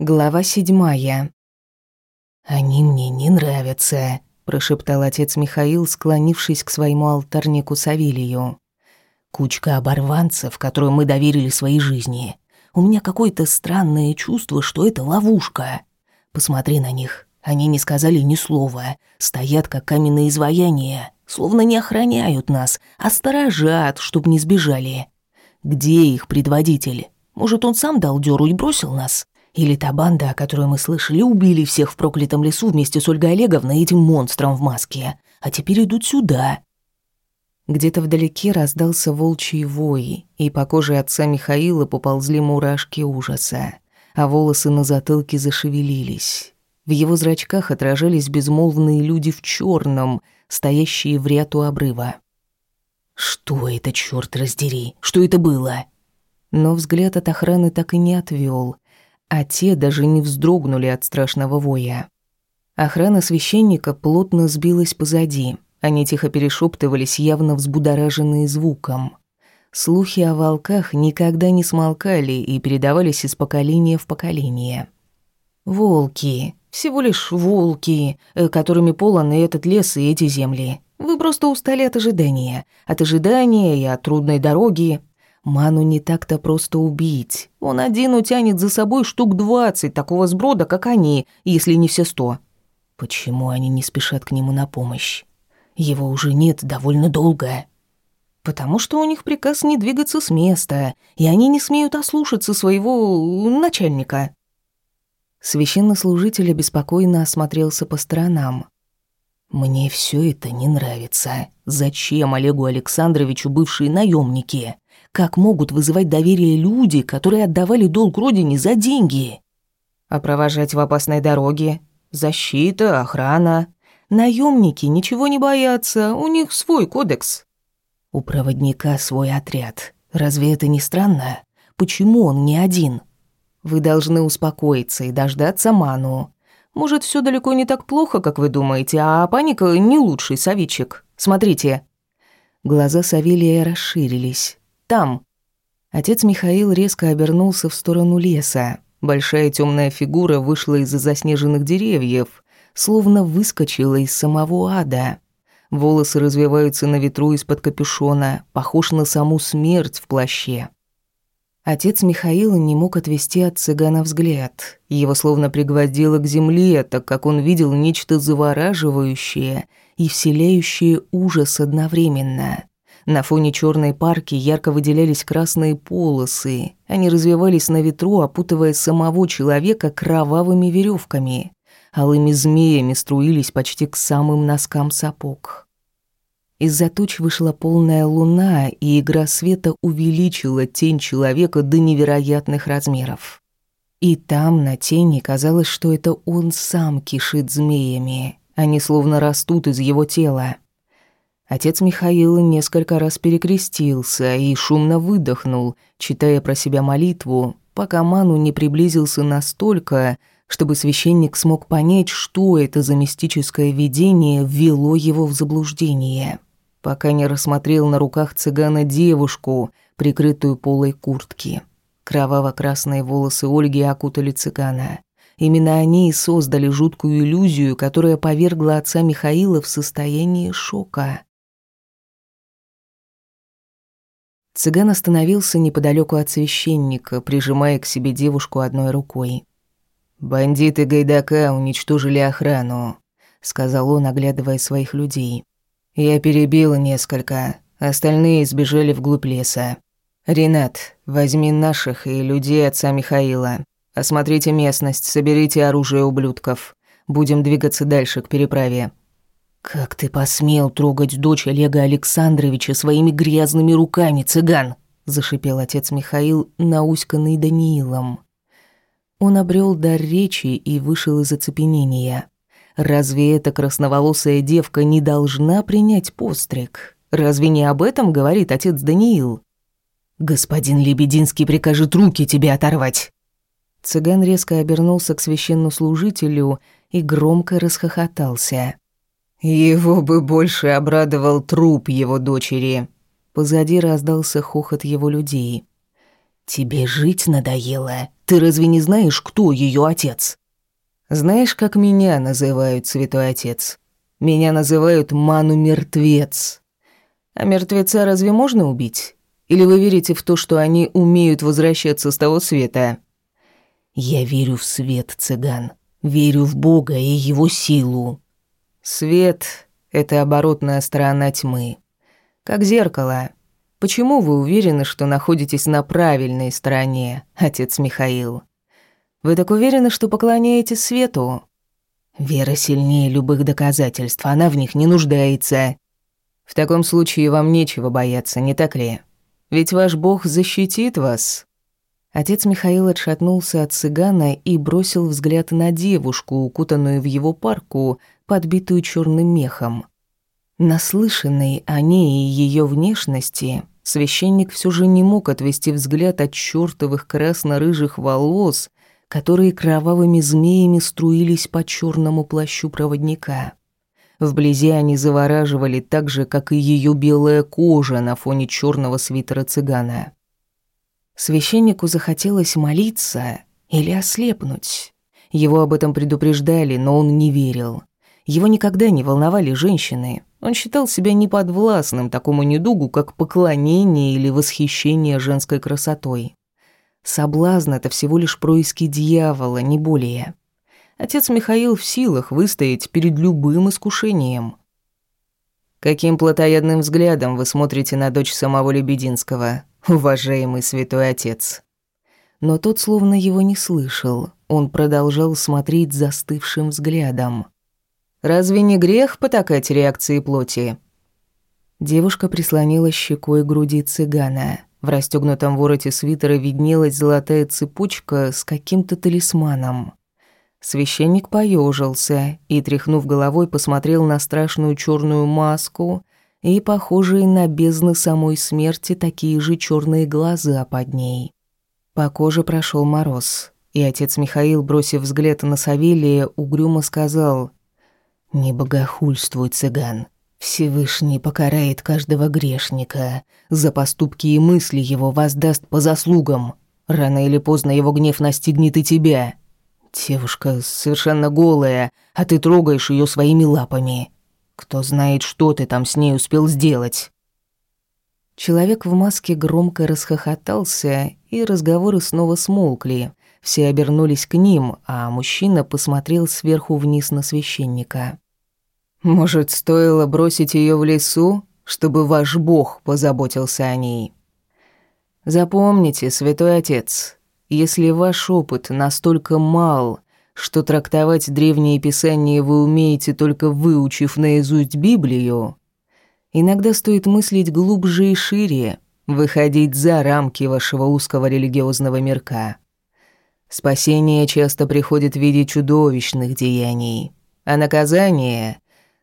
Глава седьмая. «Они мне не нравятся», – прошептал отец Михаил, склонившись к своему алтарнику Савелию. «Кучка оборванцев, которым мы доверили своей жизни. У меня какое-то странное чувство, что это ловушка. Посмотри на них. Они не сказали ни слова, стоят как каменные изваяния, словно не охраняют нас, а сторожат, чтоб не сбежали. Где их предводитель? Может, он сам дал дёру и бросил нас?» Или та банда, о которой мы слышали, убили всех в проклятом лесу вместе с Ольгой Олеговной этим монстром в маске, а теперь идут сюда. Где-то вдалеке раздался волчий вой, и по коже отца Михаила поползли мурашки ужаса, а волосы на затылке зашевелились. В его зрачках отражались безмолвные люди в черном, стоящие в ряд у обрыва. «Что это, черт раздери? Что это было?» Но взгляд от охраны так и не отвел, а те даже не вздрогнули от страшного воя. Охрана священника плотно сбилась позади. Они тихо перешептывались, явно взбудораженные звуком. Слухи о волках никогда не смолкали и передавались из поколения в поколение. «Волки, всего лишь волки, э, которыми полон и этот лес, и эти земли. Вы просто устали от ожидания. От ожидания и от трудной дороги. Ману не так-то просто убить. Он один утянет за собой штук двадцать такого сброда, как они, если не все сто. Почему они не спешат к нему на помощь? Его уже нет довольно долго. Потому что у них приказ не двигаться с места, и они не смеют ослушаться своего начальника. Священнослужитель обеспокоенно осмотрелся по сторонам. «Мне все это не нравится. Зачем Олегу Александровичу бывшие наемники? Как могут вызывать доверие люди, которые отдавали долг родине за деньги? А провожать в опасной дороге? Защита, охрана. Наемники ничего не боятся, у них свой кодекс. У проводника свой отряд. Разве это не странно? Почему он не один? Вы должны успокоиться и дождаться Ману. Может, все далеко не так плохо, как вы думаете, а паника не лучший советчик. Смотрите. Глаза Савелия расширились. Там!» Отец Михаил резко обернулся в сторону леса. Большая темная фигура вышла из-за заснеженных деревьев, словно выскочила из самого ада. Волосы развиваются на ветру из-под капюшона, похож на саму смерть в плаще. Отец Михаил не мог отвести от цыгана взгляд. Его словно пригвоздило к земле, так как он видел нечто завораживающее и вселяющее ужас одновременно. На фоне черной парки ярко выделялись красные полосы. Они развивались на ветру, опутывая самого человека кровавыми веревками. Алыми змеями струились почти к самым носкам сапог. Из-за туч вышла полная луна, и игра света увеличила тень человека до невероятных размеров. И там, на тени, казалось, что это он сам кишит змеями. Они словно растут из его тела. Отец Михаил несколько раз перекрестился и шумно выдохнул, читая про себя молитву, пока Ману не приблизился настолько, чтобы священник смог понять, что это за мистическое видение ввело его в заблуждение, пока не рассмотрел на руках цыгана девушку, прикрытую полой куртки. Кроваво-красные волосы Ольги окутали цыгана. Именно они и создали жуткую иллюзию, которая повергла отца Михаила в состояние шока. Цыган остановился неподалеку от священника, прижимая к себе девушку одной рукой. «Бандиты Гайдака уничтожили охрану», — сказал он, оглядывая своих людей. «Я перебил несколько, остальные сбежали вглубь леса. Ренат, возьми наших и людей отца Михаила. Осмотрите местность, соберите оружие ублюдков. Будем двигаться дальше к переправе. «Как ты посмел трогать дочь Олега Александровича своими грязными руками, цыган?» – зашипел отец Михаил, науськанный Даниилом. Он обрел дар речи и вышел из оцепенения. Разве эта красноволосая девка не должна принять постриг? Разве не об этом говорит отец Даниил? «Господин Лебединский прикажет руки тебе оторвать!» Цыган резко обернулся к священнослужителю и громко расхохотался. Его бы больше обрадовал труп его дочери. Позади раздался хохот его людей. Тебе жить надоело. Ты разве не знаешь, кто ее отец? Знаешь, как меня называют, святой отец? Меня называют Ману-мертвец. А мертвеца разве можно убить? Или вы верите в то, что они умеют возвращаться с того света? Я верю в свет, цыган. Верю в Бога и его силу. Свет — это оборотная сторона тьмы. Как зеркало. Почему вы уверены, что находитесь на правильной стороне, отец Михаил? Вы так уверены, что поклоняетесь свету? Вера сильнее любых доказательств, она в них не нуждается. В таком случае вам нечего бояться, не так ли? Ведь ваш Бог защитит вас. Отец Михаил отшатнулся от цыгана и бросил взгляд на девушку, укутанную в его парку, подбитую черным мехом. Наслышанный о ней и ее внешности, священник все же не мог отвести взгляд от чертовых красно-рыжих волос, которые кровавыми змеями струились по черному плащу проводника. Вблизи они завораживали так же, как и ее белая кожа на фоне черного свитера цыгана. Священнику захотелось молиться или ослепнуть. Его об этом предупреждали, но он не верил. Его никогда не волновали женщины. Он считал себя неподвластным такому недугу, как поклонение или восхищение женской красотой. Соблазн — это всего лишь происки дьявола, не более. Отец Михаил в силах выстоять перед любым искушением. «Каким плотоядным взглядом вы смотрите на дочь самого Лебединского, уважаемый святой отец?» Но тот словно его не слышал. Он продолжал смотреть застывшим взглядом. Разве не грех потакать реакции плоти? Девушка прислонила щекой к груди цыгана. В расстёгнутом вороте свитера виднелась золотая цепочка с каким-то талисманом. Священник поежился и, тряхнув головой, посмотрел на страшную черную маску и похожие на бездны самой смерти такие же черные глаза под ней. По коже прошел мороз, и отец Михаил, бросив взгляд на Савелия, угрюмо сказал «Не богохульствуй, цыган. Всевышний покарает каждого грешника. За поступки и мысли его воздаст по заслугам. Рано или поздно его гнев настигнет и тебя. Девушка совершенно голая, а ты трогаешь ее своими лапами. Кто знает, что ты там с ней успел сделать?» Человек в маске громко расхохотался, и разговоры снова смолкли. Все обернулись к ним, а мужчина посмотрел сверху вниз на священника. «Может, стоило бросить ее в лесу, чтобы ваш бог позаботился о ней?» «Запомните, святой отец, если ваш опыт настолько мал, что трактовать древние писания вы умеете только выучив наизусть Библию, иногда стоит мыслить глубже и шире, выходить за рамки вашего узкого религиозного мирка. Спасение часто приходит в виде чудовищных деяний, а наказание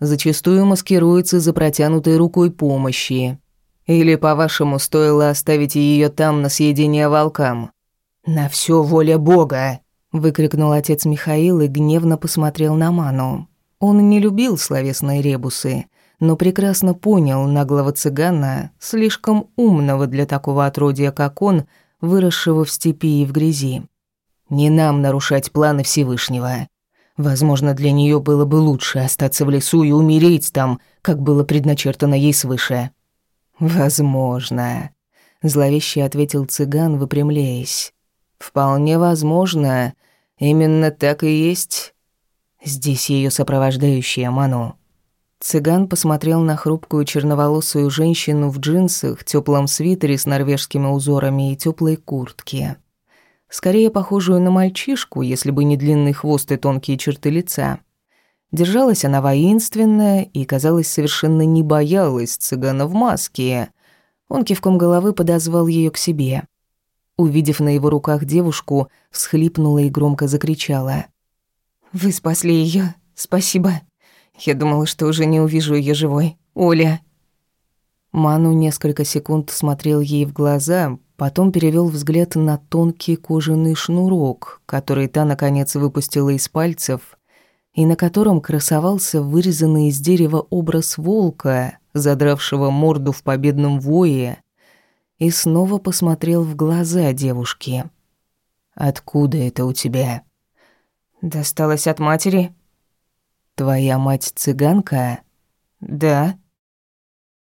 зачастую маскируется за протянутой рукой помощи. Или, по-вашему, стоило оставить ее там на съедение волкам? «На все воля Бога!» – выкрикнул отец Михаил и гневно посмотрел на Ману. Он не любил словесные ребусы, но прекрасно понял наглого цыгана, слишком умного для такого отродья, как он, выросшего в степи и в грязи. Не нам нарушать планы Всевышнего. Возможно, для нее было бы лучше остаться в лесу и умереть там, как было предначертано ей свыше. Возможно, зловеще ответил цыган, выпрямляясь. Вполне возможно, именно так и есть. Здесь ее сопровождающая Ману. Цыган посмотрел на хрупкую черноволосую женщину в джинсах, теплом свитере с норвежскими узорами и теплой куртке скорее похожую на мальчишку, если бы не длинный хвост и тонкие черты лица. Держалась она воинственно и, казалось, совершенно не боялась цыгана в маске. Он кивком головы подозвал ее к себе. Увидев на его руках девушку, всхлипнула и громко закричала. «Вы спасли ее, Спасибо. Я думала, что уже не увижу ее живой. Оля!» Ману несколько секунд смотрел ей в глаза, Потом перевел взгляд на тонкий кожаный шнурок, который та, наконец, выпустила из пальцев, и на котором красовался вырезанный из дерева образ волка, задравшего морду в победном вое, и снова посмотрел в глаза девушки. «Откуда это у тебя?» «Досталось от матери». «Твоя мать цыганка?» «Да».